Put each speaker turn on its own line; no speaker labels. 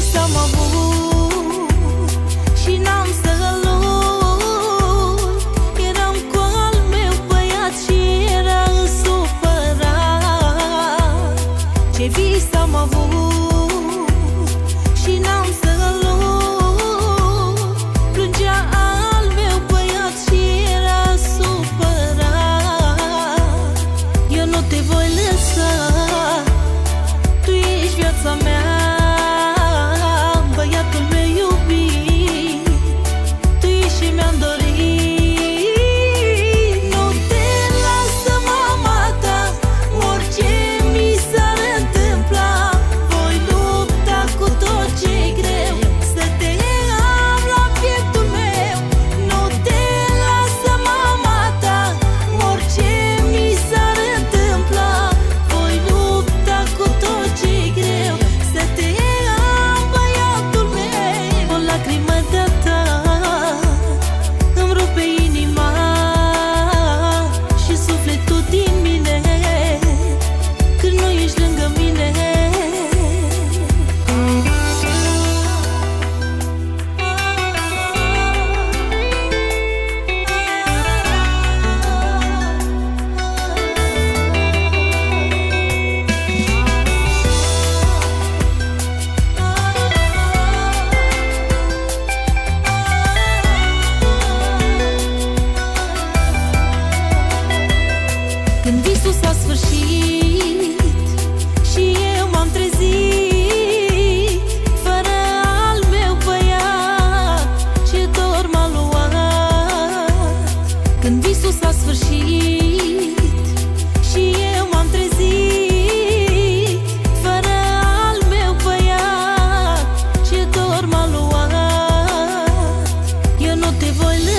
să mă bucur Și n-am să te voy